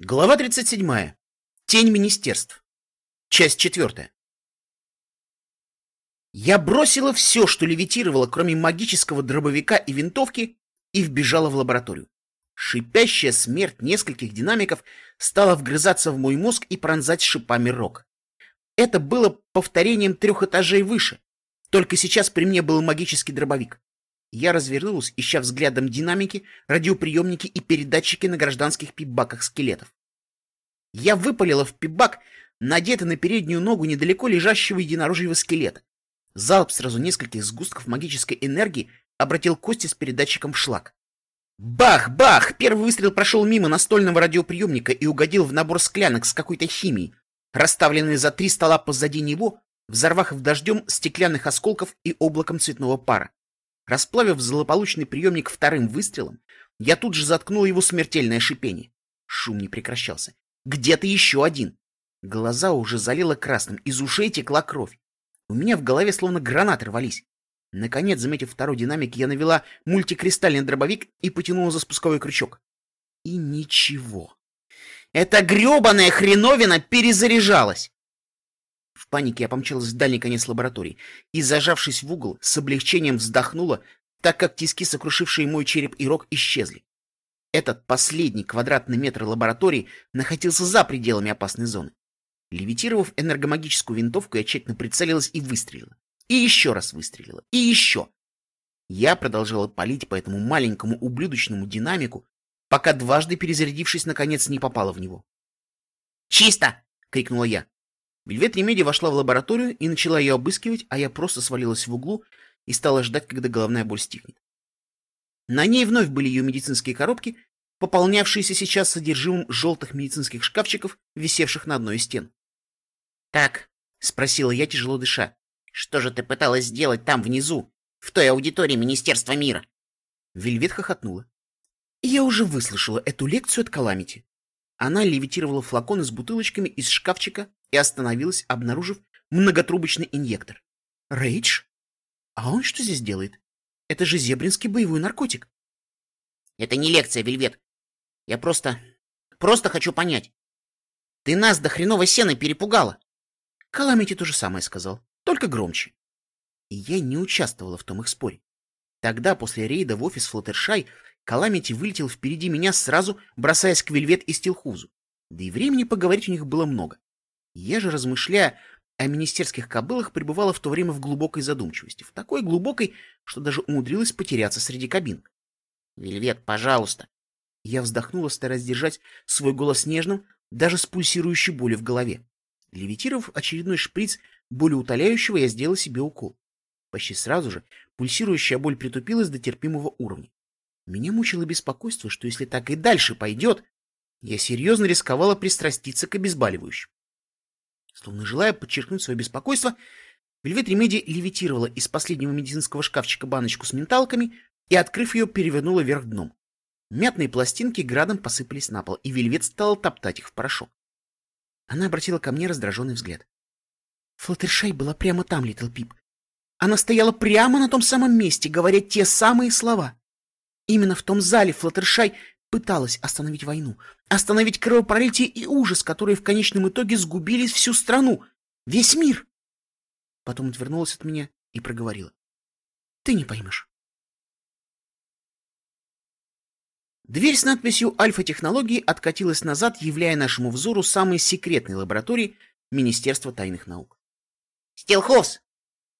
Глава 37. Тень министерств. Часть 4. Я бросила все, что левитировало, кроме магического дробовика и винтовки, и вбежала в лабораторию. Шипящая смерть нескольких динамиков стала вгрызаться в мой мозг и пронзать шипами рог. Это было повторением трех этажей выше, только сейчас при мне был магический дробовик. Я развернулась, ища взглядом динамики, радиоприемники и передатчики на гражданских пипбаках скелетов. Я выпалила в пипбак, надетый на переднюю ногу недалеко лежащего единорожьего скелета. Залп сразу нескольких сгустков магической энергии обратил кости с передатчиком в шлак. Бах-бах! Первый выстрел прошел мимо настольного радиоприемника и угодил в набор склянок с какой-то химией, расставленные за три стола позади него, взорвав в дождем стеклянных осколков и облаком цветного пара. Расплавив злополучный приемник вторым выстрелом, я тут же заткнул его смертельное шипение. Шум не прекращался. Где-то еще один. Глаза уже залило красным, из ушей текла кровь. У меня в голове словно гранаты рвались. Наконец, заметив второй динамик, я навела мультикристальный дробовик и потянула за спусковой крючок. И ничего. Эта гребаная хреновина перезаряжалась. В панике я помчалась в дальний конец лаборатории и, зажавшись в угол, с облегчением вздохнула, так как тиски, сокрушившие мой череп и рог, исчезли. Этот последний квадратный метр лаборатории находился за пределами опасной зоны. Левитировав энергомагическую винтовку, я тщательно прицелилась и выстрелила. И еще раз выстрелила. И еще. Я продолжала палить по этому маленькому ублюдочному динамику, пока дважды перезарядившись, наконец не попала в него. «Чисто!» — крикнула я. Вельвет Ремеди вошла в лабораторию и начала ее обыскивать, а я просто свалилась в углу и стала ждать, когда головная боль стихнет. На ней вновь были ее медицинские коробки, пополнявшиеся сейчас содержимым желтых медицинских шкафчиков, висевших на одной из стен. «Так», — спросила я, тяжело дыша, — «что же ты пыталась сделать там внизу, в той аудитории Министерства мира?» Вельвет хохотнула. Я уже выслушала эту лекцию от Каламити. Она левитировала флаконы с бутылочками из шкафчика и остановилась, обнаружив многотрубочный инъектор. Рейдж? А он что здесь делает? Это же зебринский боевой наркотик. Это не лекция, Вельвет. Я просто... просто хочу понять. Ты нас до хреновой сена перепугала. Каламити то же самое сказал, только громче. И я не участвовала в том их споре. Тогда, после рейда в офис Флаттершай, Каламити вылетел впереди меня сразу, бросаясь к Вельвет и Стилхузу. Да и времени поговорить у них было много. Я же, размышляя о министерских кобылах, пребывала в то время в глубокой задумчивости. В такой глубокой, что даже умудрилась потеряться среди кабин. «Вельвет, пожалуйста!» Я вздохнула, стараясь держать свой голос нежным, даже с пульсирующей болью в голове. Левитировав очередной шприц болеутоляющего, я сделала себе укол. Почти сразу же пульсирующая боль притупилась до терпимого уровня. Меня мучило беспокойство, что если так и дальше пойдет, я серьезно рисковала пристраститься к обезболивающим. Словно желая подчеркнуть свое беспокойство, Вельвет Ремеди левитировала из последнего медицинского шкафчика баночку с менталками и, открыв ее, перевернула вверх дном. Мятные пластинки градом посыпались на пол, и Вельвет стала топтать их в порошок. Она обратила ко мне раздраженный взгляд. Флаттершай была прямо там, Литл Пип. Она стояла прямо на том самом месте, говоря те самые слова. Именно в том зале Флаттершай пыталась остановить войну, остановить кровопролитие и ужас, которые в конечном итоге сгубили всю страну, весь мир. Потом отвернулась от меня и проговорила. Ты не поймешь. Дверь с надписью «Альфа-технологии» откатилась назад, являя нашему взору самые секретные лаборатории Министерства тайных наук. «Стилхувз!»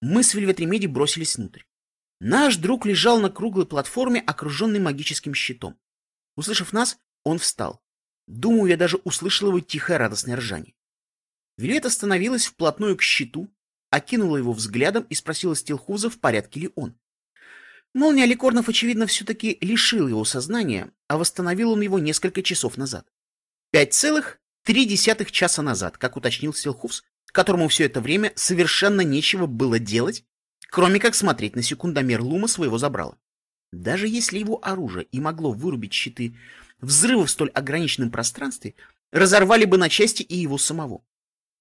Мы с Вельвет Ремеди бросились внутрь. Наш друг лежал на круглой платформе, окруженной магическим щитом. Услышав нас, он встал. Думаю, я даже услышал его тихое радостное ржание. Вельвет остановилась вплотную к щиту, окинула его взглядом и спросила Стилхувза, в порядке ли он. Молния аликорнов, очевидно, все-таки лишила его сознания, а восстановил он его несколько часов назад. Пять целых три десятых часа назад, как уточнил Стилхуз, которому все это время совершенно нечего было делать, кроме как смотреть на секундомер Лума своего забрала. Даже если его оружие и могло вырубить щиты, взрывы в столь ограниченном пространстве разорвали бы на части и его самого.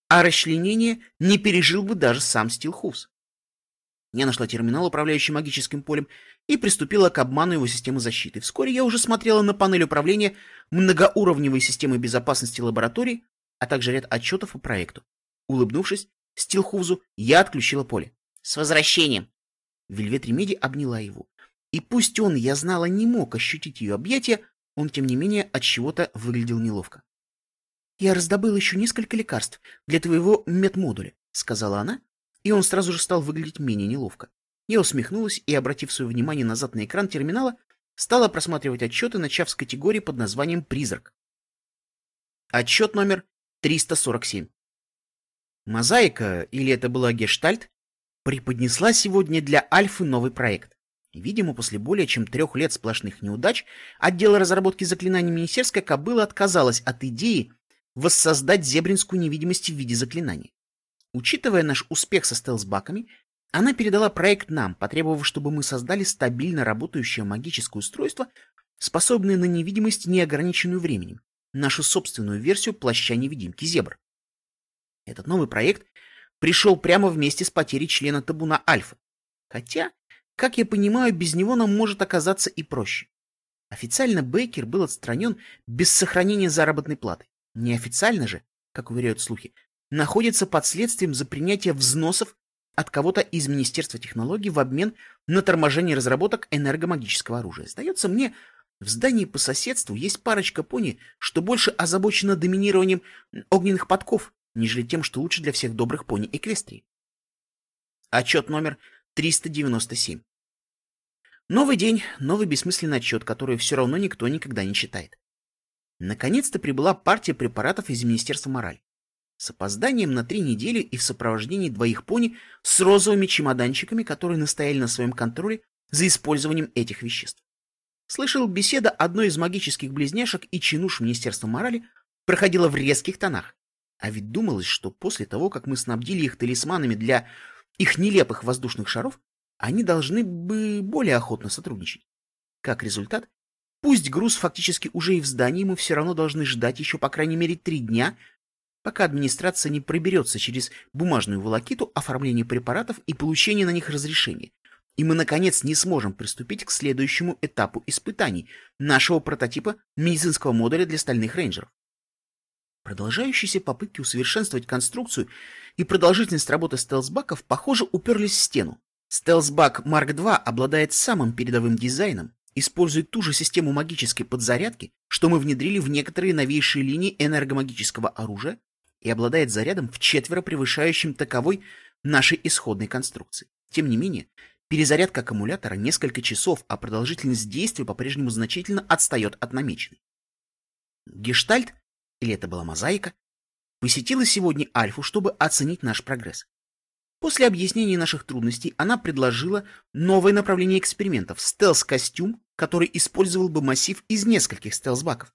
А расчленение не пережил бы даже сам Стилхус. Я нашла терминал, управляющий магическим полем, и приступила к обману его системы защиты. Вскоре я уже смотрела на панель управления многоуровневой системы безопасности лаборатории, а также ряд отчетов по проекту. Улыбнувшись Стилхузу, я отключила поле. «С возвращением!» Вельвет Ремеди обняла его. И пусть он, я знала, не мог ощутить ее объятия, он, тем не менее, от чего-то выглядел неловко. «Я раздобыл еще несколько лекарств для твоего медмодуля», — сказала она, и он сразу же стал выглядеть менее неловко. Я усмехнулась и, обратив свое внимание назад на экран терминала, стала просматривать отчеты, начав с категории под названием «Призрак». Отчет номер 347. Мозаика, или это была гештальт, преподнесла сегодня для Альфы новый проект. Видимо, после более чем трех лет сплошных неудач отдел разработки заклинаний Министерская кобыла отказалась от идеи воссоздать зебринскую невидимость в виде заклинания. Учитывая наш успех со стелсбаками, она передала проект нам, потребовав, чтобы мы создали стабильно работающее магическое устройство, способное на невидимость, неограниченную временем, нашу собственную версию плаща-невидимки Зебр. Этот новый проект пришел прямо вместе с потерей члена табуна Альфа. Хотя, как я понимаю, без него нам может оказаться и проще. Официально Бейкер был отстранен без сохранения заработной платы. Неофициально же, как уверяют слухи, находится под следствием за принятие взносов от кого-то из Министерства технологий в обмен на торможение разработок энергомагического оружия. Сдается мне, в здании по соседству есть парочка пони, что больше озабочено доминированием огненных подков, нежели тем, что лучше для всех добрых пони Эквестрии. Отчет номер 397. Новый день, новый бессмысленный отчет, который все равно никто никогда не читает. Наконец-то прибыла партия препаратов из Министерства морали с опозданием на три недели и в сопровождении двоих пони с розовыми чемоданчиками, которые настояли на своем контроле за использованием этих веществ. Слышал, беседа одной из магических близняшек и чинуш Министерства морали проходила в резких тонах. А ведь думалось, что после того, как мы снабдили их талисманами для их нелепых воздушных шаров, они должны бы более охотно сотрудничать. Как результат, пусть груз фактически уже и в здании, мы все равно должны ждать еще по крайней мере три дня, пока администрация не проберется через бумажную волокиту оформления препаратов и получения на них разрешения, и мы, наконец, не сможем приступить к следующему этапу испытаний нашего прототипа медицинского модуля для стальных рейнджеров. Продолжающиеся попытки усовершенствовать конструкцию и продолжительность работы стелсбаков, похоже, уперлись в стену. Стелсбак Mark II обладает самым передовым дизайном, использует ту же систему магической подзарядки, что мы внедрили в некоторые новейшие линии энергомагического оружия, и обладает зарядом в четверо превышающим таковой нашей исходной конструкции. Тем не менее, перезарядка аккумулятора несколько часов, а продолжительность действия по-прежнему значительно отстает от намеченной. Гештальт, или это была мозаика, посетила сегодня Альфу, чтобы оценить наш прогресс. После объяснения наших трудностей она предложила новое направление экспериментов – стелс-костюм, который использовал бы массив из нескольких стелс-баков.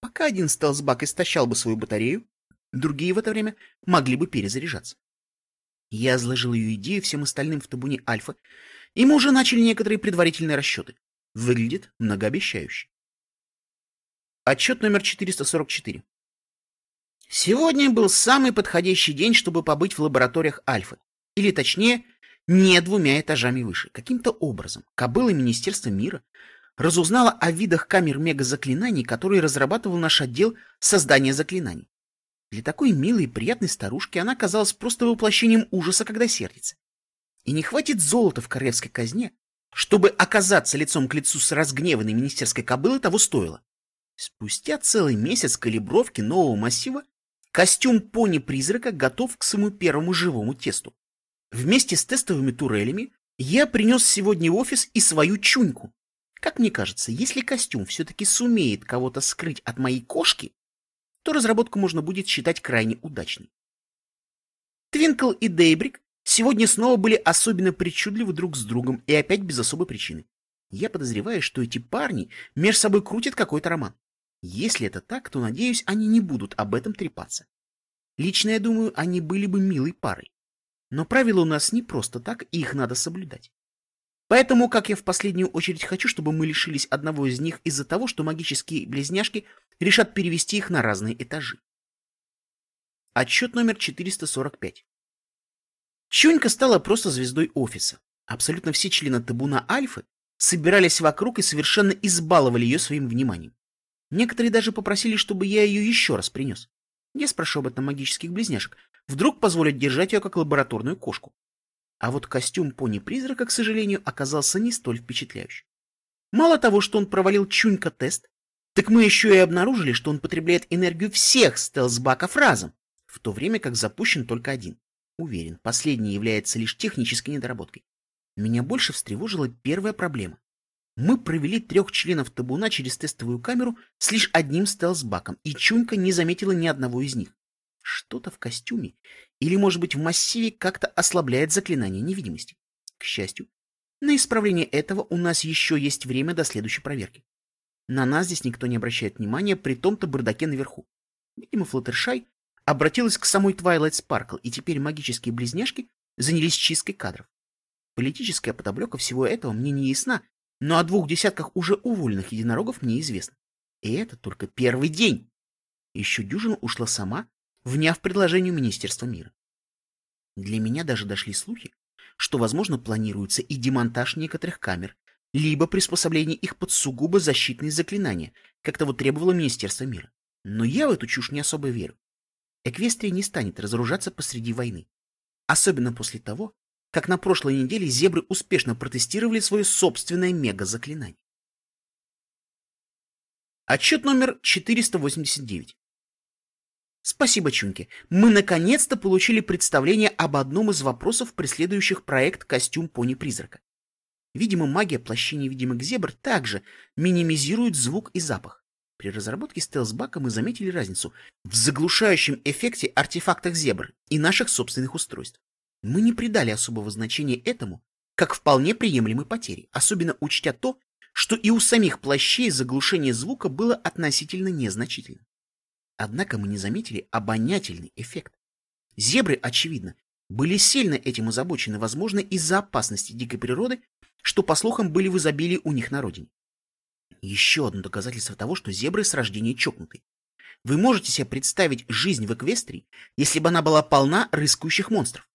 Пока один стелс-бак истощал бы свою батарею, Другие в это время могли бы перезаряжаться. Я изложил ее идею всем остальным в табуне Альфа, и мы уже начали некоторые предварительные расчеты. Выглядит многообещающе. Отчет номер 444. Сегодня был самый подходящий день, чтобы побыть в лабораториях Альфы. Или точнее, не двумя этажами выше. Каким-то образом кобыла Министерства мира разузнала о видах камер мегазаклинаний, которые разрабатывал наш отдел создания заклинаний. Для такой милой и приятной старушки она казалась просто воплощением ужаса, когда сердится. И не хватит золота в королевской казне, чтобы оказаться лицом к лицу с разгневанной министерской кобылой того стоило. Спустя целый месяц калибровки нового массива костюм пони-призрака готов к своему первому живому тесту. Вместе с тестовыми турелями я принес сегодня в офис и свою чуньку. Как мне кажется, если костюм все-таки сумеет кого-то скрыть от моей кошки, то разработку можно будет считать крайне удачной. Твинкл и Дейбрик сегодня снова были особенно причудливы друг с другом и опять без особой причины. Я подозреваю, что эти парни между собой крутят какой-то роман. Если это так, то, надеюсь, они не будут об этом трепаться. Лично я думаю, они были бы милой парой. Но правила у нас не просто так, и их надо соблюдать. Поэтому, как я в последнюю очередь хочу, чтобы мы лишились одного из них из-за того, что магические близняшки решат перевести их на разные этажи. Отчет номер 445. Чунька стала просто звездой офиса. Абсолютно все члены табуна Альфы собирались вокруг и совершенно избаловали ее своим вниманием. Некоторые даже попросили, чтобы я ее еще раз принес. Я спрошу об этом магических близняшек. Вдруг позволят держать ее как лабораторную кошку. А вот костюм пони-призрака, к сожалению, оказался не столь впечатляющим. Мало того, что он провалил чунька-тест, так мы еще и обнаружили, что он потребляет энергию всех стелсбаков разом, в то время как запущен только один. Уверен, последний является лишь технической недоработкой. Меня больше встревожила первая проблема. Мы провели трех членов табуна через тестовую камеру с лишь одним стелсбаком, и Чунька не заметила ни одного из них. Что-то в костюме или, может быть, в массиве как-то ослабляет заклинание невидимости. К счастью, на исправление этого у нас еще есть время до следующей проверки. На нас здесь никто не обращает внимания при том-то бардаке наверху. Видимо, Флаттершай обратилась к самой Твайлайт Спаркл, и теперь магические близняшки занялись чисткой кадров. Политическая подоблека всего этого мне не ясна, но о двух десятках уже уволенных единорогов мне известно. И это только первый день. Еще дюжина ушла сама, вняв предложению Министерства мира. Для меня даже дошли слухи, что, возможно, планируется и демонтаж некоторых камер, либо приспособление их под сугубо защитные заклинания, как того требовало Министерство мира. Но я в эту чушь не особо верю. Эквестрия не станет разоружаться посреди войны. Особенно после того, как на прошлой неделе зебры успешно протестировали свое собственное мега-заклинание. Отчет номер 489. Спасибо, Чунки. Мы наконец-то получили представление об одном из вопросов, преследующих проект «Костюм пони-призрака». Видимо, магия плащей невидимых зебр также минимизирует звук и запах. При разработке стелсбака мы заметили разницу в заглушающем эффекте артефактах зебр и наших собственных устройств. Мы не придали особого значения этому, как вполне приемлемой потери, особенно учтя то, что и у самих плащей заглушение звука было относительно незначительно. Однако мы не заметили обонятельный эффект. Зебры, очевидно, были сильно этим озабочены, возможно, из-за опасности дикой природы, что, по слухам, были в изобилии у них на родине. Еще одно доказательство того, что зебры с рождения чокнуты. Вы можете себе представить жизнь в Эквестрии, если бы она была полна рыскающих монстров?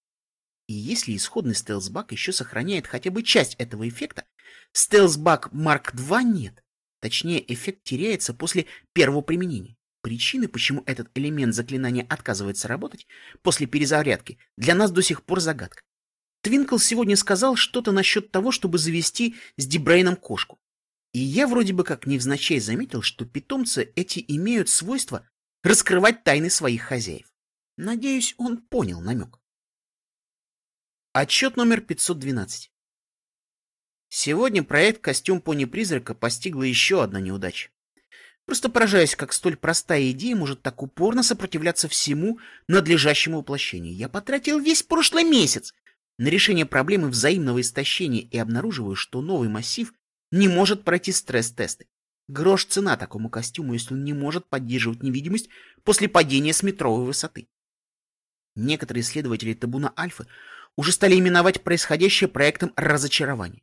И если исходный стелсбак еще сохраняет хотя бы часть этого эффекта, стелсбак Марк II нет. Точнее, эффект теряется после первого применения. Причины, почему этот элемент заклинания отказывается работать после перезарядки, для нас до сих пор загадка. Твинкл сегодня сказал что-то насчет того, чтобы завести с Дибрейном кошку. И я вроде бы как невзначай заметил, что питомцы эти имеют свойство раскрывать тайны своих хозяев. Надеюсь, он понял намек. Отчет номер 512. Сегодня проект «Костюм пони-призрака» постигла еще одна неудача. Просто поражаюсь, как столь простая идея может так упорно сопротивляться всему надлежащему воплощению. Я потратил весь прошлый месяц на решение проблемы взаимного истощения и обнаруживаю, что новый массив не может пройти стресс-тесты. Грош цена такому костюму, если он не может поддерживать невидимость после падения с метровой высоты. Некоторые исследователи табуна Альфы уже стали именовать происходящее проектом разочарования.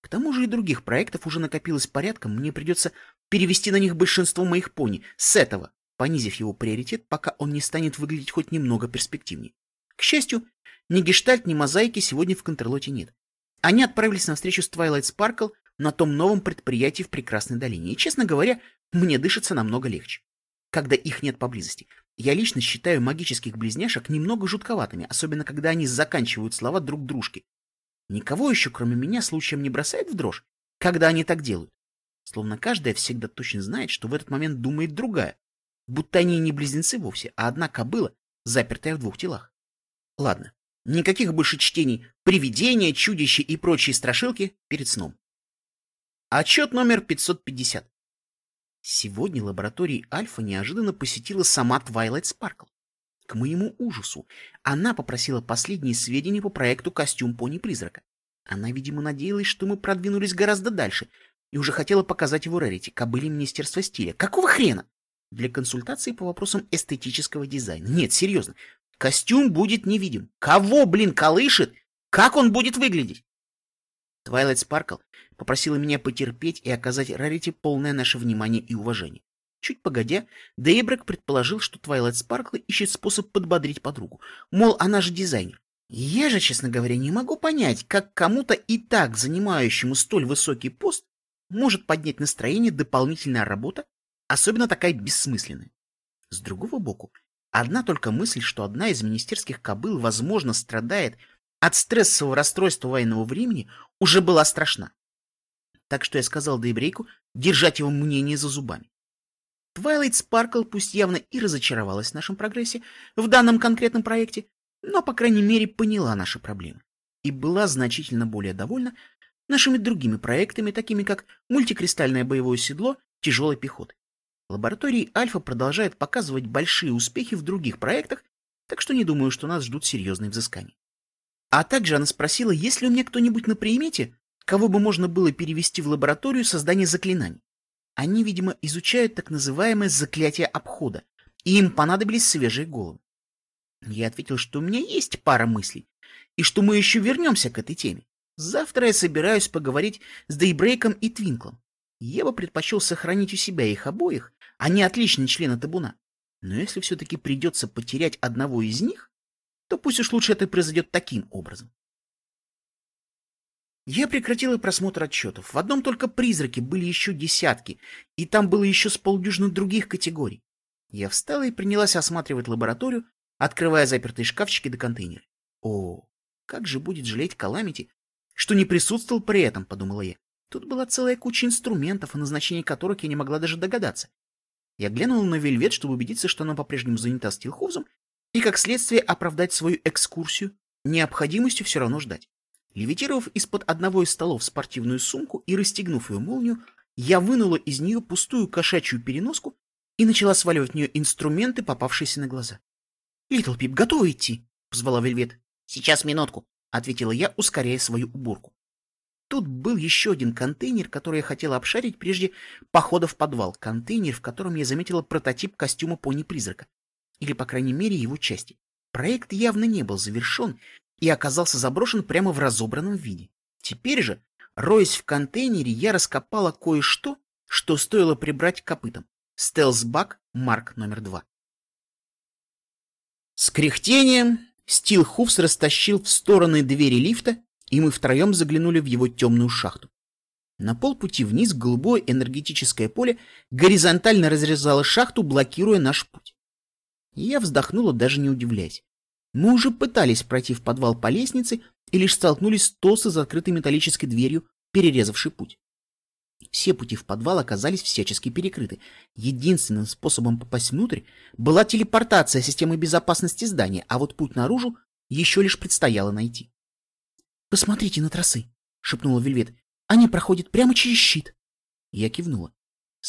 К тому же и других проектов уже накопилось порядком, мне придется перевести на них большинство моих пони с этого, понизив его приоритет, пока он не станет выглядеть хоть немного перспективнее. К счастью, ни гештальт, ни мозаики сегодня в Контрлоте нет. Они отправились на встречу с Twilight Sparkle на том новом предприятии в Прекрасной долине, и, честно говоря, мне дышится намного легче, когда их нет поблизости. Я лично считаю магических близняшек немного жутковатыми, особенно когда они заканчивают слова друг дружки. Никого еще, кроме меня, случаем не бросает в дрожь, когда они так делают. Словно каждая всегда точно знает, что в этот момент думает другая, будто они не близнецы вовсе, а одна кобыла, запертая в двух телах. Ладно, никаких больше чтений «Привидения», «Чудища» и прочие страшилки перед сном. Отчет номер 550. Сегодня лаборатории Альфа неожиданно посетила сама Твайлайт Спаркл. К моему ужасу, она попросила последние сведения по проекту «Костюм пони-призрака». Она, видимо, надеялась, что мы продвинулись гораздо дальше, и уже хотела показать его Рарити, кобыле Министерства стиля. Какого хрена? Для консультации по вопросам эстетического дизайна. Нет, серьезно. Костюм будет невидим. Кого, блин, колышет? Как он будет выглядеть? Твайлайт Спаркл попросила меня потерпеть и оказать Рарити полное наше внимание и уважение. Чуть погодя, Дейбрек предположил, что Твайлайт Спаркл ищет способ подбодрить подругу. Мол, она же дизайнер. Я же, честно говоря, не могу понять, как кому-то и так занимающему столь высокий пост может поднять настроение дополнительная работа, особенно такая бессмысленная. С другого боку, одна только мысль, что одна из министерских кобыл, возможно, страдает от стрессового расстройства военного времени, уже была страшна. Так что я сказал Дейбрейку держать его мнение за зубами. Твайлайт Спаркл пусть явно и разочаровалась в нашем прогрессе в данном конкретном проекте, но, по крайней мере, поняла наши проблемы и была значительно более довольна нашими другими проектами, такими как мультикристальное боевое седло тяжелой пехоты. Лаборатории Альфа продолжает показывать большие успехи в других проектах, так что не думаю, что нас ждут серьезные взыскания. А также она спросила, есть ли у меня кто-нибудь на примете, кого бы можно было перевести в лабораторию создания заклинаний. Они, видимо, изучают так называемое заклятие обхода, и им понадобились свежие головы. Я ответил, что у меня есть пара мыслей, и что мы еще вернемся к этой теме. Завтра я собираюсь поговорить с Дейбрейком и Твинклом. Я бы предпочел сохранить у себя их обоих, они отличные члены табуна. Но если все-таки придется потерять одного из них, то пусть уж лучше это произойдет таким образом. Я прекратил просмотр отчетов. В одном только призраке были еще десятки, и там было еще с полдюжины других категорий. Я встала и принялась осматривать лабораторию, открывая запертые шкафчики до контейнера. О, как же будет жалеть Каламити, что не присутствовал при этом, подумала я. Тут была целая куча инструментов, о назначении которых я не могла даже догадаться. Я глянула на Вельвет, чтобы убедиться, что она по-прежнему занята Стилхузом, и, как следствие, оправдать свою экскурсию, необходимостью все равно ждать. Левитировав из-под одного из столов спортивную сумку и расстегнув ее молнию, я вынула из нее пустую кошачью переноску и начала сваливать в нее инструменты, попавшиеся на глаза. — Литл Пип, готова идти? — позвала Вельвет. — Сейчас минутку, — ответила я, ускоряя свою уборку. Тут был еще один контейнер, который я хотела обшарить прежде похода в подвал. Контейнер, в котором я заметила прототип костюма пони-призрака. Или, по крайней мере, его части. Проект явно не был завершен и оказался заброшен прямо в разобранном виде. Теперь же, роясь в контейнере, я раскопала кое-что, что стоило прибрать к копытам. Стелсбак Марк номер два. С кряхтением Стил Хувс растащил в стороны двери лифта, и мы втроем заглянули в его темную шахту. На полпути вниз голубое энергетическое поле горизонтально разрезало шахту, блокируя наш путь. Я вздохнула, даже не удивляясь. Мы уже пытались пройти в подвал по лестнице и лишь столкнулись с толстой закрытой металлической дверью, перерезавшей путь. Все пути в подвал оказались всячески перекрыты. Единственным способом попасть внутрь была телепортация системы безопасности здания, а вот путь наружу еще лишь предстояло найти. — Посмотрите на тросы, — шепнула Вельвет. — Они проходят прямо через щит. Я кивнула.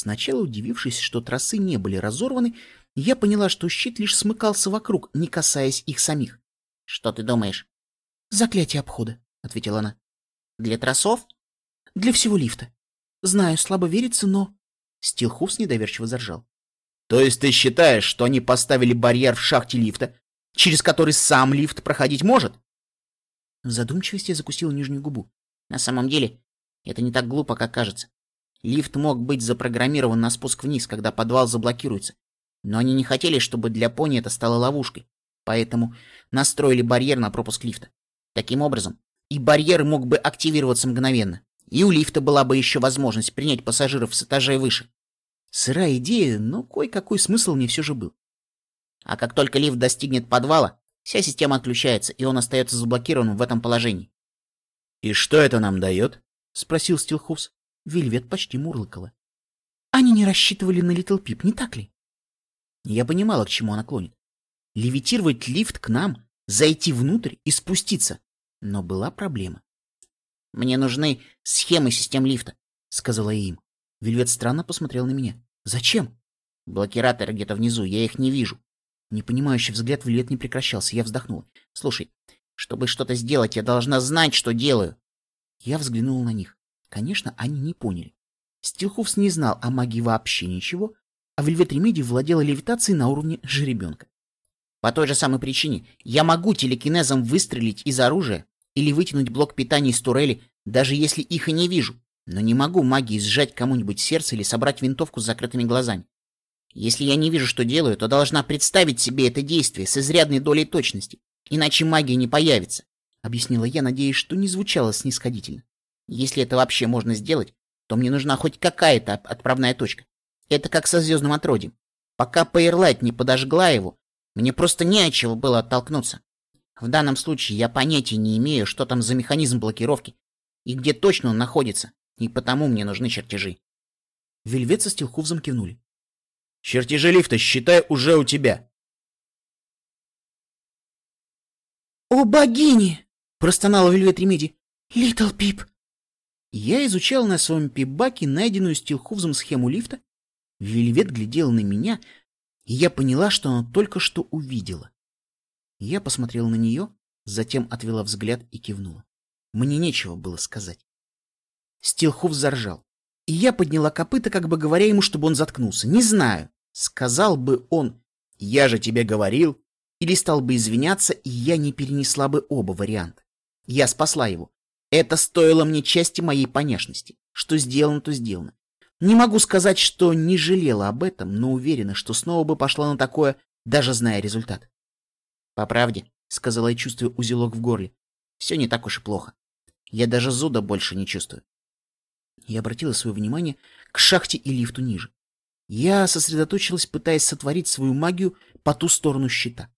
Сначала удивившись, что тросы не были разорваны, я поняла, что щит лишь смыкался вокруг, не касаясь их самих. — Что ты думаешь? — Заклятие обхода, — ответила она. — Для тросов? — Для всего лифта. Знаю, слабо верится, но... Стилхуфс недоверчиво заржал. — То есть ты считаешь, что они поставили барьер в шахте лифта, через который сам лифт проходить может? В задумчивости я закусил нижнюю губу. На самом деле, это не так глупо, как кажется. Лифт мог быть запрограммирован на спуск вниз, когда подвал заблокируется. Но они не хотели, чтобы для пони это стало ловушкой. Поэтому настроили барьер на пропуск лифта. Таким образом, и барьер мог бы активироваться мгновенно. И у лифта была бы еще возможность принять пассажиров с этажей выше. Сырая идея, но кое-какой смысл мне все же был. А как только лифт достигнет подвала, вся система отключается, и он остается заблокированным в этом положении. — И что это нам дает? — спросил Стилхус. Вельвет почти мурлыкала. — Они не рассчитывали на Литл Пип, не так ли? Я понимала, к чему она клонит. Левитировать лифт к нам, зайти внутрь и спуститься. Но была проблема. — Мне нужны схемы систем лифта, — сказала я им. Вельвет странно посмотрел на меня. — Зачем? — Блокираторы где-то внизу, я их не вижу. Непонимающий взгляд Вельвет не прекращался. Я вздохнула. — Слушай, чтобы что-то сделать, я должна знать, что делаю. Я взглянула на них. Конечно, они не поняли. Стилховс не знал о магии вообще ничего, а Вельвет Ремеди владела левитацией на уровне жеребенка. По той же самой причине я могу телекинезом выстрелить из оружия или вытянуть блок питания из турели, даже если их и не вижу, но не могу магией сжать кому-нибудь сердце или собрать винтовку с закрытыми глазами. Если я не вижу, что делаю, то должна представить себе это действие с изрядной долей точности. иначе магия не появится, — объяснила я, надеясь, что не звучало снисходительно. Если это вообще можно сделать, то мне нужна хоть какая-то отправная точка. Это как со звездным отродьем. Пока Пейрлайт не подожгла его, мне просто не от чего было оттолкнуться. В данном случае я понятия не имею, что там за механизм блокировки и где точно он находится, и потому мне нужны чертежи. Вельвет со Стилхувзом кивнули. Чертежи лифта, считай, уже у тебя. «О, богини!» — простонала Вельвет Ремеди. «Литл Пип!» Я изучала на своем пипбаке найденную Стилхувзом схему лифта. Вельвет глядел на меня, и я поняла, что она только что увидела. Я посмотрел на нее, затем отвела взгляд и кивнула. Мне нечего было сказать. Стилхув заржал. И я подняла копыта, как бы говоря ему, чтобы он заткнулся. Не знаю, сказал бы он «Я же тебе говорил», или стал бы извиняться, и я не перенесла бы оба варианта. Я спасла его. Это стоило мне части моей понешности. Что сделано, то сделано. Не могу сказать, что не жалела об этом, но уверена, что снова бы пошла на такое, даже зная результат. По правде, сказала я, чувствуя узелок в горле, все не так уж и плохо. Я даже зуда больше не чувствую. Я обратила свое внимание к шахте и лифту ниже. Я сосредоточилась, пытаясь сотворить свою магию по ту сторону щита.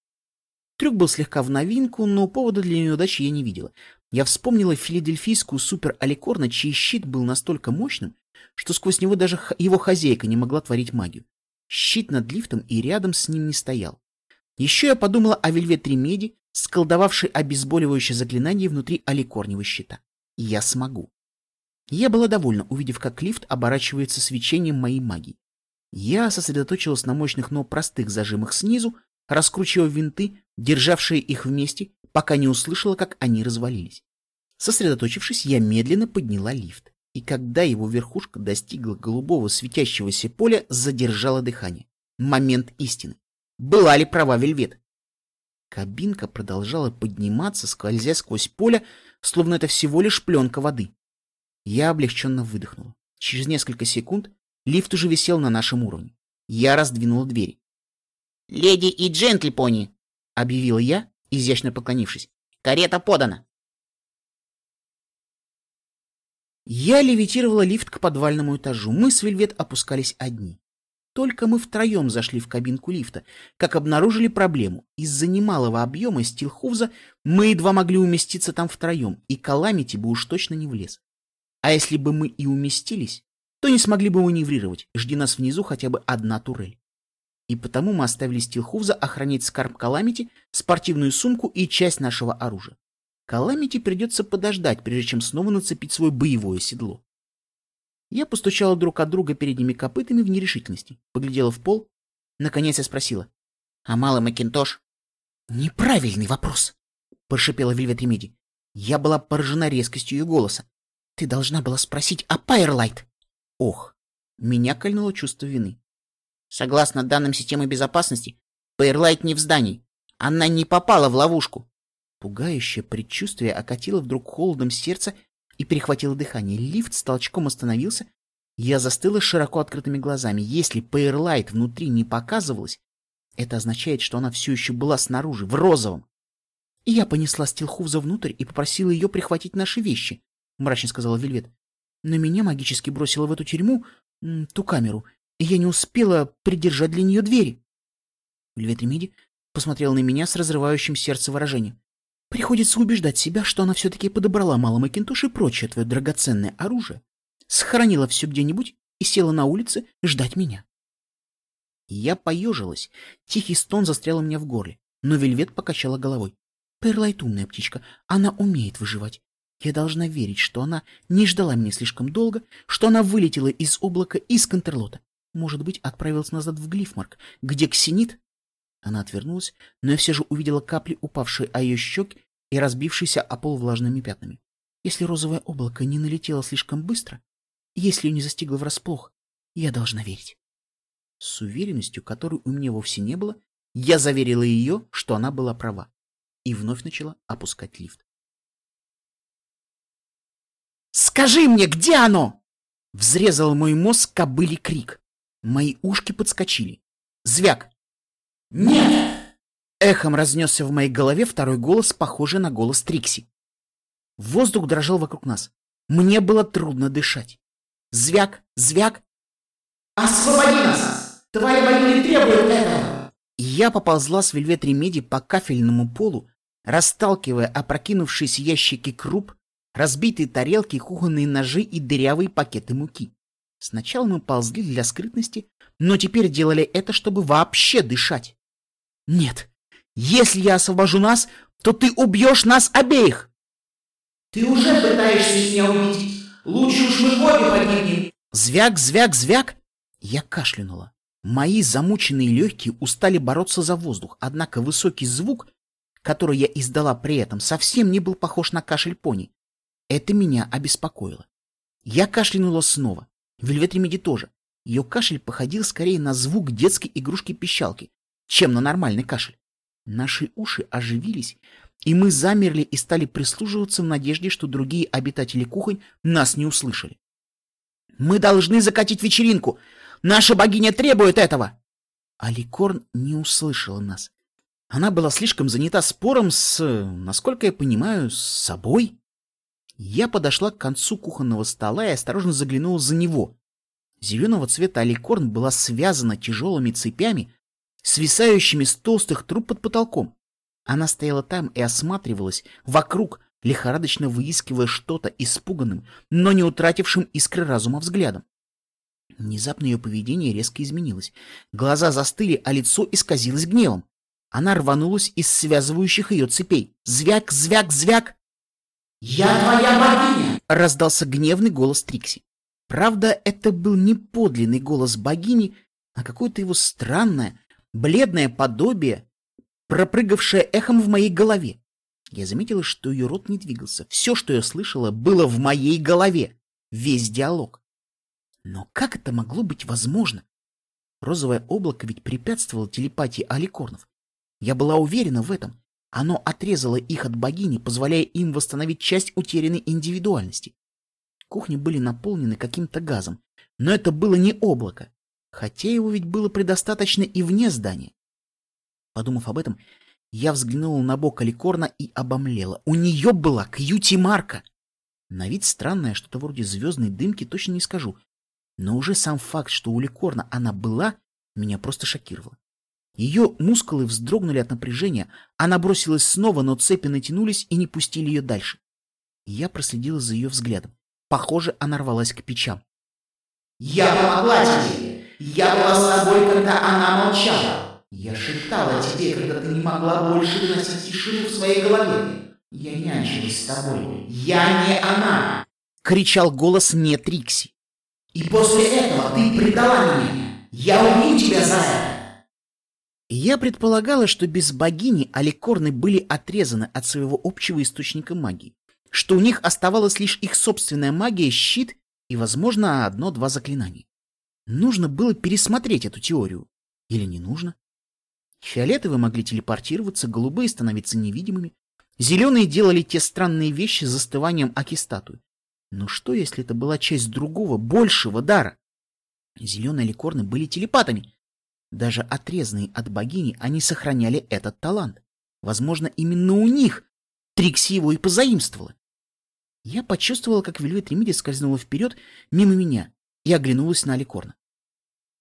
Трюк был слегка в новинку, но повода для неудачи я не видела. Я вспомнила филадельфийскую супер-аликорна, чей щит был настолько мощным, что сквозь него даже его хозяйка не могла творить магию. Щит над лифтом и рядом с ним не стоял. Еще я подумала о Вельвет Ремеди, сколдовавшей обезболивающее заклинание внутри аликорневого щита. Я смогу. Я была довольна, увидев, как лифт оборачивается свечением моей магии. Я сосредоточилась на мощных, но простых зажимах снизу, раскручивая винты, державшие их вместе, пока не услышала, как они развалились. Сосредоточившись, я медленно подняла лифт, и когда его верхушка достигла голубого светящегося поля, задержала дыхание. Момент истины. Была ли права Вельвет? Кабинка продолжала подниматься, скользя сквозь поле, словно это всего лишь пленка воды. Я облегченно выдохнула. Через несколько секунд лифт уже висел на нашем уровне. Я раздвинула двери. «Леди и джентльпони!» — объявила я, изящно поклонившись. «Карета подана!» Я левитировала лифт к подвальному этажу. Мы с Вельвет опускались одни. Только мы втроем зашли в кабинку лифта, как обнаружили проблему. Из-за немалого объема стилхувза мы едва могли уместиться там втроем, и Каламити бы уж точно не влез. А если бы мы и уместились, то не смогли бы маневрировать, жди нас внизу хотя бы одна турель и потому мы оставили Стилхувза охранять скарб Каламити, спортивную сумку и часть нашего оружия. Каламити придется подождать, прежде чем снова нацепить свое боевое седло. Я постучала друг о друга передними копытами в нерешительности, поглядела в пол. Наконец я спросила. — А малый Макинтош? — Неправильный вопрос, — прошипела Вельвет Ремеди. Я была поражена резкостью ее голоса. — Ты должна была спросить о Пайрлайт. Ох, меня кольнуло чувство вины. Согласно данным системы безопасности, Пайрлайт не в здании. Она не попала в ловушку. Пугающее предчувствие окатило вдруг холодом сердце и перехватило дыхание. Лифт с толчком остановился. Я застыла широко открытыми глазами. Если Пейрлайт внутри не показывалась, это означает, что она все еще была снаружи, в розовом. И я понесла Стилхувза внутрь и попросила ее прихватить наши вещи, — мрачно сказала Вельвет. Но меня магически бросило в эту тюрьму, ту камеру, и я не успела придержать для нее двери. Вельвет Ремиди посмотрел на меня с разрывающим сердце выражением. Приходится убеждать себя, что она все-таки подобрала мало Макинтош и прочее твое драгоценное оружие, сохранила все где-нибудь и села на улице ждать меня. Я поежилась. Тихий стон застрял у меня в горле, но Вельвет покачала головой. Перлайт умная птичка, она умеет выживать. Я должна верить, что она не ждала меня слишком долго, что она вылетела из облака из Контерлота. Может быть, отправился назад в Глифмарк, где ксенит? Она отвернулась, но я все же увидела капли, упавшие о ее щек и разбившиеся о пол влажными пятнами. Если розовое облако не налетело слишком быстро, если ее не застигло врасплох, я должна верить. С уверенностью, которой у меня вовсе не было, я заверила ее, что она была права, и вновь начала опускать лифт. «Скажи мне, где оно?» Взрезал мой мозг кобыли крик. Мои ушки подскочили. Звяк. Нет! Эхом разнесся в моей голове второй голос, похожий на голос Трикси. Воздух дрожал вокруг нас. Мне было трудно дышать. Звяк, звяк. «Освободи нас! Твои богини требуют этого!» Я поползла с вельвет ремеди по кафельному полу, расталкивая опрокинувшиеся ящики круп, разбитые тарелки, кухонные ножи и дырявые пакеты муки. Сначала мы ползли для скрытности, но теперь делали это, чтобы вообще дышать. Нет, если я освобожу нас, то ты убьешь нас обеих. Ты уже пытаешься меня убить. Лучше уж мы обе погибнем. Звяк, звяк, звяк. Я кашлянула. Мои замученные легкие устали бороться за воздух, однако высокий звук, который я издала при этом, совсем не был похож на кашель пони. Это меня обеспокоило. Я кашлянула снова. Вельвет Ремеди тоже. Ее кашель походил скорее на звук детской игрушки-пищалки, чем на нормальный кашель. Наши уши оживились, и мы замерли и стали прислуживаться в надежде, что другие обитатели кухонь нас не услышали. «Мы должны закатить вечеринку! Наша богиня требует этого!» Аликорн не услышала нас. Она была слишком занята спором с, насколько я понимаю, с собой. Я подошла к концу кухонного стола и осторожно заглянула за него. Зеленого цвета аликорн была связана тяжелыми цепями, свисающими с толстых труб под потолком. Она стояла там и осматривалась вокруг, лихорадочно выискивая что-то испуганным, но не утратившим искры разума взглядом. Внезапно ее поведение резко изменилось. Глаза застыли, а лицо исказилось гневом. Она рванулась из связывающих ее цепей. Звяк, звяк, звяк! «Я твоя богиня!» — раздался гневный голос Трикси. Правда, это был не подлинный голос богини, а какое-то его странное, бледное подобие, пропрыгавшее эхом в моей голове. Я заметила, что ее рот не двигался. Все, что я слышала, было в моей голове. Весь диалог. Но как это могло быть возможно? Розовое облако ведь препятствовало телепатии аликорнов. Я была уверена в этом. Оно отрезало их от богини, позволяя им восстановить часть утерянной индивидуальности. Кухни были наполнены каким-то газом, но это было не облако, хотя его ведь было предостаточно и вне здания. Подумав об этом, я взглянула на бок Аликорна и обомлела. У нее была кьюти-марка. На вид странная, что-то вроде звездной дымки, точно не скажу. Но уже сам факт, что у Ликорна она была, меня просто шокировало. Ее мускулы вздрогнули от напряжения, она бросилась снова, но цепи натянулись и не пустили ее дальше. Я проследила за ее взглядом. Похоже, она рвалась к печам. «Я помогла тебе! Я была с тобой, когда она молчала! Я шептала тебе, когда ты не могла больше выносить тишину в своей голове! Я нянчилась с тобой! Я не она!» — кричал голос не Трикси. «И после этого ты предала меня! Я убью тебя за это!» Я предполагала, что без богини аликорны были отрезаны от своего общего источника магии, что у них оставалась лишь их собственная магия, щит и, возможно, одно-два заклинания. Нужно было пересмотреть эту теорию. Или не нужно? Фиолетовые могли телепортироваться, голубые становиться невидимыми, зеленые делали те странные вещи с застыванием аки-статуи. Но что, если это была часть другого, большего дара? Зеленые ликорны были телепатами, даже отрезанные от богини, они сохраняли этот талант. Возможно, именно у них Трикси его и позаимствовала. Я почувствовала, как Вельвет Ремиди скользнула вперед мимо меня и оглянулась на Аликорна.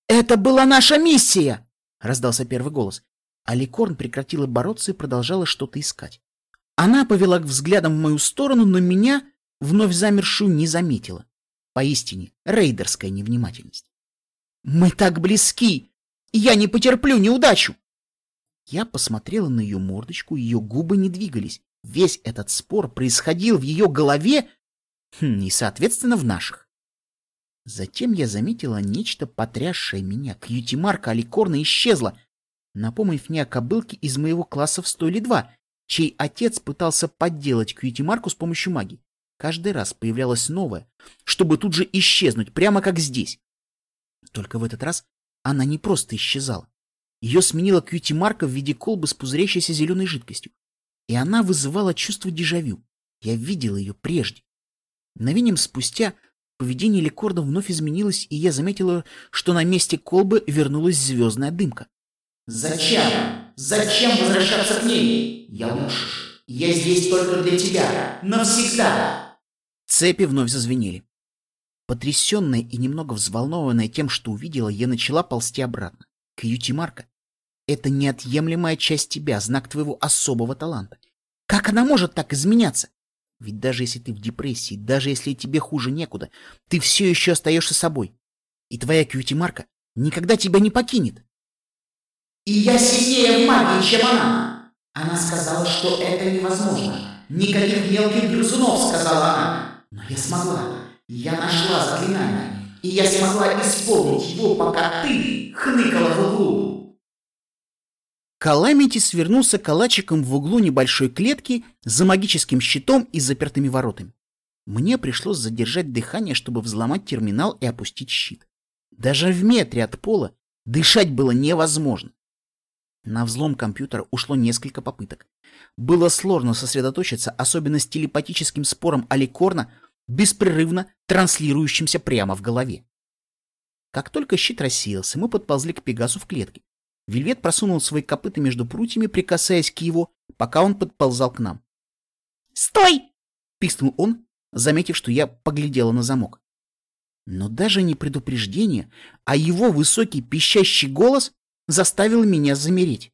«Это была наша миссия!» — раздался первый голос. Аликорн прекратила бороться и продолжала что-то искать. Она повела взглядом в мою сторону, но меня, вновь замершую, не заметила. Поистине, рейдерская невнимательность. «Мы так близки!» Я не потерплю неудачу!» Я посмотрела на ее мордочку, ее губы не двигались. Весь этот спор происходил в ее голове хм, и, соответственно, в наших. Затем я заметила нечто, потрясшее меня. Кьюти-марка Аликорна исчезла, напомнив мне о кобылке из моего класса в сто или два, чей отец пытался подделать Кьюти-марку с помощью магии. Каждый раз появлялась новая, чтобы тут же исчезнуть, прямо как здесь. Только в этот раз она не просто исчезала. Ее сменила кьюти-марка в виде колбы с пузырящейся зеленой жидкостью. И она вызывала чувство дежавю. Я видел ее прежде. Мгновением спустя поведение Ликорда вновь изменилось, и я заметила, что на месте колбы вернулась звездная дымка. «Зачем? Зачем возвращаться к ней? Я лучше. Я здесь только для тебя. Навсегда. Цепи вновь зазвенели. Потрясенная и немного взволнованная тем, что увидела, я начала ползти обратно. Кьюти Марка. Это неотъемлемая часть тебя, знак твоего особого таланта. Как она может так изменяться? Ведь даже если ты в депрессии, даже если тебе хуже некуда, ты все еще остаешься собой. И твоя кьюти-марка никогда тебя не покинет. И я сильнее в магии, чем она. Она сказала, что это невозможно. Никаких мелких грызунов, сказала она. Но я смогла. Я нашла заклинание. И я смогла исполнить его, пока ты хныкала в углу. Каламити свернулся калачиком в углу небольшой клетки за магическим щитом и запертыми воротами. Мне пришлось задержать дыхание, чтобы взломать терминал и опустить щит. Даже в метре от пола дышать было невозможно. На взлом компьютера ушло несколько попыток. Было сложно сосредоточиться, особенно с телепатическим спором Аликорна, беспрерывно транслирующимся прямо в голове. Как только щит рассеялся, мы подползли к Пегасу в клетке. Вельвет просунул свои копыта между прутьями, прикасаясь к его, пока он подползал к нам. «Стой!» — пискнул он, заметив, что я поглядела на замок. Но даже не предупреждение, а его высокий пищащий голос заставил меня замереть.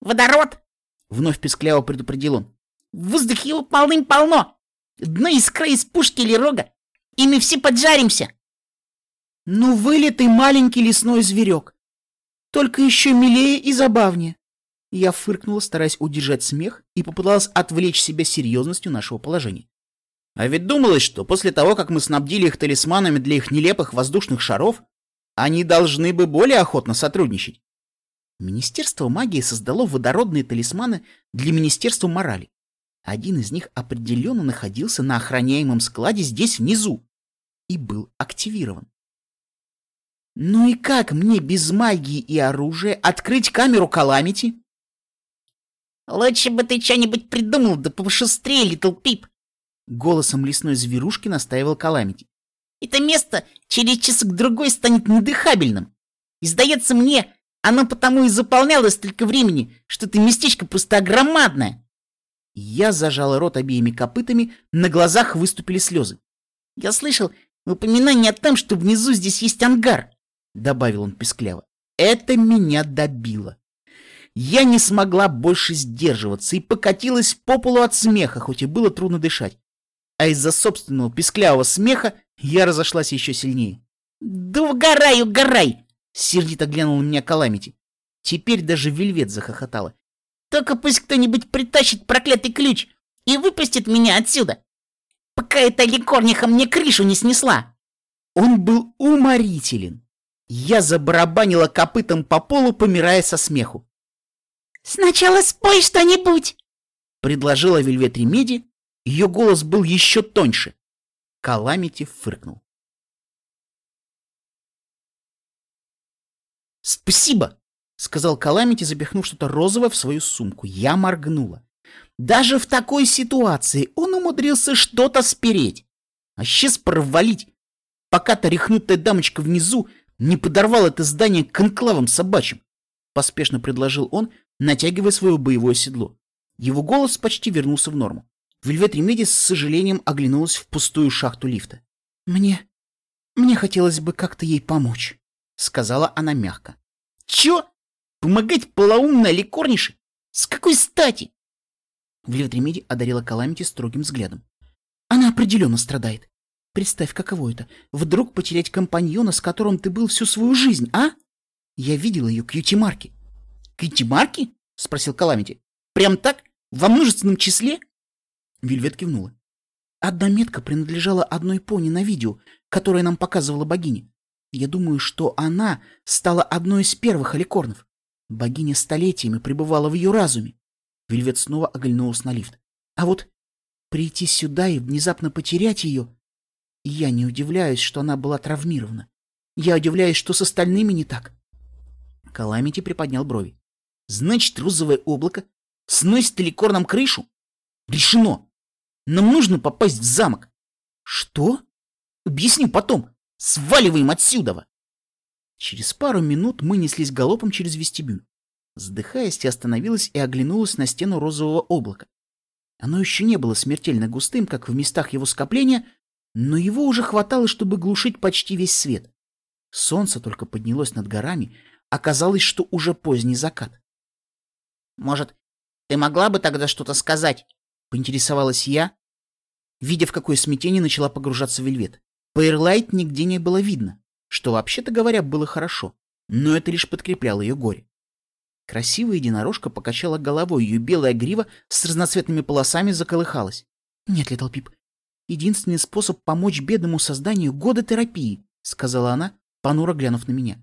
«Водород!» — вновь пискляво предупредил он. «В воздухе его полным-полно! Дно искра из пушки или рога, и мы все поджаримся!» «Ну, вылитый маленький лесной зверек! только еще милее и забавнее. Я фыркнула, стараясь удержать смех, и попыталась отвлечь себя серьезностью нашего положения. А ведь думалось, что после того, как мы снабдили их талисманами для их нелепых воздушных шаров, они должны бы более охотно сотрудничать. Министерство магии создало водородные талисманы для Министерства морали. Один из них определенно находился на охраняемом складе здесь внизу и был активирован. Ну и как мне без магии и оружия открыть камеру Каламити? Лучше бы ты что-нибудь придумал, да пошустрее, Литл Пип. Голосом лесной зверушки настаивал Каламити. Это место через часок-другой станет недыхабельным. И сдается мне, оно потому и заполнялось столько времени, что это местечко просто огромадное. Я зажал рот обеими копытами, на глазах выступили слезы. Я слышал упоминание о том, что внизу здесь есть ангар. — добавил он пескляво. «Это меня добило. Я не смогла больше сдерживаться и покатилась по полу от смеха, хоть и было трудно дышать. А из-за собственного песклявого смеха я разошлась еще сильнее. «Да угорай, угорай!» — сердито глянул на меня Каламити. Теперь даже Вельвет захохотала. «Только пусть кто-нибудь притащит проклятый ключ и выпустит меня отсюда, пока эта ликорниха мне крышу не снесла!» Он был уморителен. Я забарабанила копытом по полу, помирая со смеху. «Сначала спой что-нибудь!» — предложила Вельвет Ремеди. Ее голос был еще тоньше. Каламити фыркнул. «Спасибо!» — сказал Каламити, запихнув что-то розовое в свою сумку. Я моргнула. Даже в такой ситуации он умудрился что-то спереть. А сейчас провалить. Пока-то рехнутая дамочка внизу не подорвал это здание конклавом собачьим, поспешно предложил он, натягивая свое боевое седло. Его голос почти вернулся в норму. Вельвет Ремеди с сожалением оглянулась в пустую шахту лифта. «Мне... мне хотелось бы как-то ей помочь», — сказала она мягко. «Чё? Помогать полоумной ликорнише? С какой стати?» Ремеди одарила Каламити строгим взглядом. «Она определенно страдает. Представь, каково это — вдруг потерять компаньона, с которым ты был всю свою жизнь, а? Я видел ее кьюти-марки. «Кьюти-марки?» — спросил Каламити. «Прям так? Во множественном числе?» Вильвет кивнула. Одна метка принадлежала одной пони на видео, которое нам показывала богиня. Я думаю, что она стала одной из первых аликорнов. Богиня столетиями пребывала в ее разуме. Вильвет снова оглянулась на лифт. А вот прийти сюда и внезапно потерять ее я не удивляюсь, что она была травмирована. Я удивляюсь, что с остальными не так. Каламити приподнял брови. Значит, розовое облако сносит ликор крышу? Решено. Нам нужно попасть в замок. Что? Объясню потом. Сваливаем отсюда. Через пару минут мы неслись галопом через вестибюль. Сдыхаясь, я остановилась и оглянулась на стену розового облака. Оно еще не было смертельно густым, как в местах его скопления, но его уже хватало, чтобы глушить почти весь свет. Солнце только поднялось над горами, оказалось, что уже поздний закат. Может, ты могла бы тогда что-то сказать? Поинтересовалась я, видя, в какое смятение начала погружаться Вельвет. Пейрлайт нигде не было видно, что, вообще-то говоря, было хорошо, но это лишь подкрепляло ее горе. Красивая единорожка покачала головой, ее белая грива с разноцветными полосами заколыхалась. «Нет, Литл Пип, единственный способ помочь бедному созданию — годы терапии», — сказала она, понуро глянув на меня.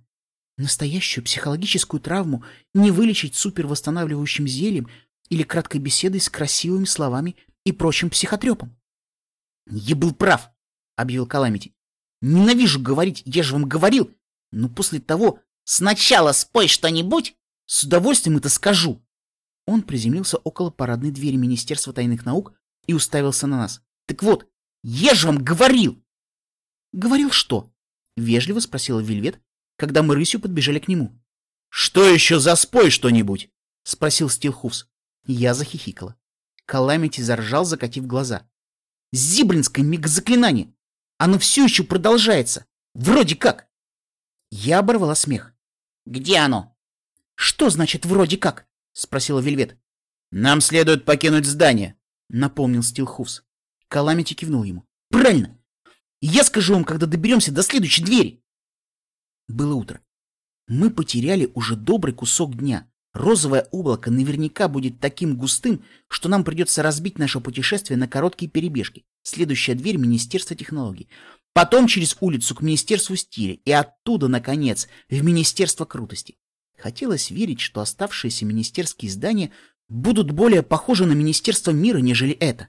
«Настоящую психологическую травму не вылечить супервосстанавливающим зельем или краткой беседой с красивыми словами и прочим психотрепом». «Я был прав», — объявил Каламити. «Ненавижу говорить, я же вам говорил, но после того...» «Сначала спой что-нибудь, с удовольствием это скажу. Он приземлился около парадной двери Министерства тайных наук и уставился на нас. Так вот, я же вам говорил! Говорил что? Вежливо спросила Вельвет, когда мы рысью подбежали к нему. Что еще за спой что-нибудь? Спросил Стилхуфс. Я захихикала. Каламити заржал, закатив глаза. Зиблинское мегазаклинание! Оно все еще продолжается! Вроде как! Я оборвала смех. Где оно? «Что значит «вроде как»?» — спросила Вельвет. «Нам следует покинуть здание», — напомнил Стилхуфс. Каламити кивнул ему. «Правильно! Я скажу вам, когда доберемся до следующей двери!» Было утро. Мы потеряли уже добрый кусок дня. Розовое облако наверняка будет таким густым, что нам придется разбить наше путешествие на короткие перебежки. Следующая дверь — Министерство технологий. Потом через улицу к Министерству стиля и оттуда, наконец, в Министерство крутости. Хотелось верить, что оставшиеся министерские здания будут более похожи на Министерство мира, нежели это.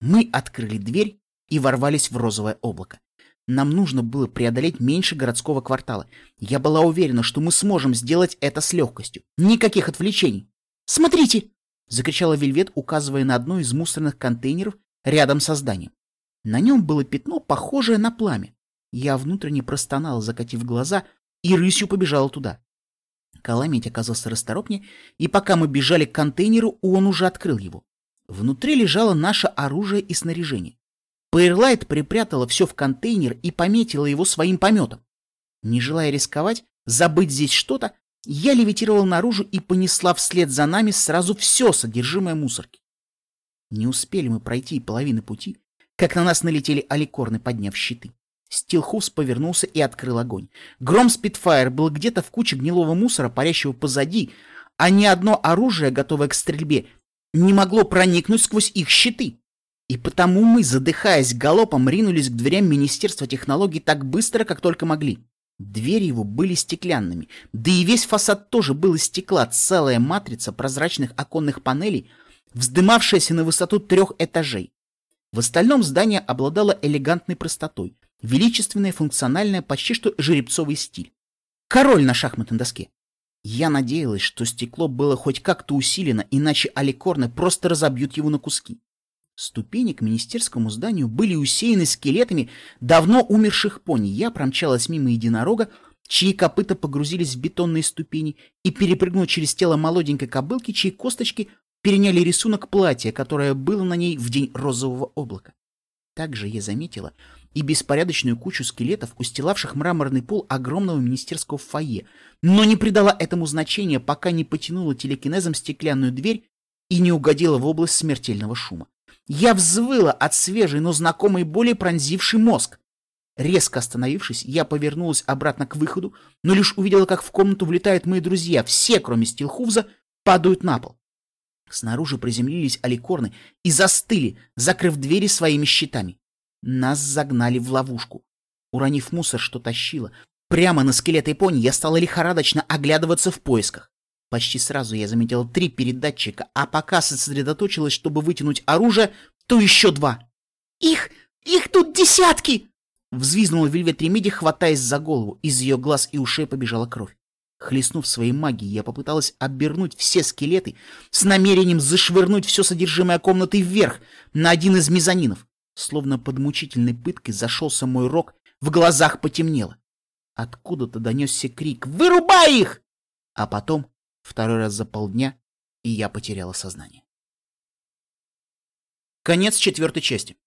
Мы открыли дверь и ворвались в розовое облако. Нам нужно было преодолеть меньше городского квартала. Я была уверена, что мы сможем сделать это с легкостью. Никаких отвлечений. «Смотрите!» — закричала Вельвет, указывая на одно из мусорных контейнеров рядом со зданием. На нем было пятно, похожее на пламя. Я внутренне простонала, закатив глаза, и рысью побежала туда. Каламить оказался расторопнее, и пока мы бежали к контейнеру, он уже открыл его. Внутри лежало наше оружие и снаряжение. Пейрлайт припрятала все в контейнер и пометила его своим пометом. Не желая рисковать, забыть здесь что-то, я левитировал наружу и понесла вслед за нами сразу все содержимое мусорки. Не успели мы пройти половины пути, как на нас налетели аликорны, подняв щиты. Стилхус повернулся и открыл огонь. Гром Спитфайр был где-то в куче гнилого мусора, парящего позади, а ни одно оружие, готовое к стрельбе, не могло проникнуть сквозь их щиты. И потому мы, задыхаясь галопом, ринулись к дверям Министерства технологий так быстро, как только могли. Двери его были стеклянными, да и весь фасад тоже был из стекла, целая матрица прозрачных оконных панелей, вздымавшаяся на высоту трех этажей. В остальном здание обладало элегантной простотой, величественная, функциональная, почти что жеребцовый стиль. Король на шахматной доске. Я надеялась, что стекло было хоть как-то усилено, иначе аликорны просто разобьют его на куски. Ступени к министерскому зданию были усеяны скелетами давно умерших пони. Я промчалась мимо единорога, чьи копыта погрузились в бетонные ступени, и перепрыгнула через тело молоденькой кобылки, чьи косточки переняли рисунок платья, которое было на ней в день розового облака. Также я заметила, и беспорядочную кучу скелетов, устилавших мраморный пол огромного министерского фойе, но не придала этому значения, пока не потянула телекинезом стеклянную дверь и не угодила в область смертельного шума. Я взвыла от свежей, но знакомой боли, пронзившей мозг. Резко остановившись, я повернулась обратно к выходу, но лишь увидела, как в комнату влетают мои друзья, все, кроме Стилхувза, падают на пол. Снаружи приземлились аликорны и застыли, закрыв двери своими щитами. Нас загнали в ловушку. Уронив мусор, что тащила, прямо на скелет Японии я стала лихорадочно оглядываться в поисках. Почти сразу я заметила три передатчика, а пока сосредоточилась, чтобы вытянуть оружие, то еще два. «Их! Их тут десятки!» Взвизгнула Вельвет Ремеди, хватаясь за голову. Из ее глаз и ушей побежала кровь. Хлестнув своей магией, я попыталась обернуть все скелеты с намерением зашвырнуть все содержимое комнаты вверх, на один из мезонинов. Словно под мучительной пыткой зашелся мой рог, в глазах потемнело. Откуда-то донесся крик «Вырубай их!» А потом Второй раз за полдня, и я потеряла сознание. Конец четвертой части.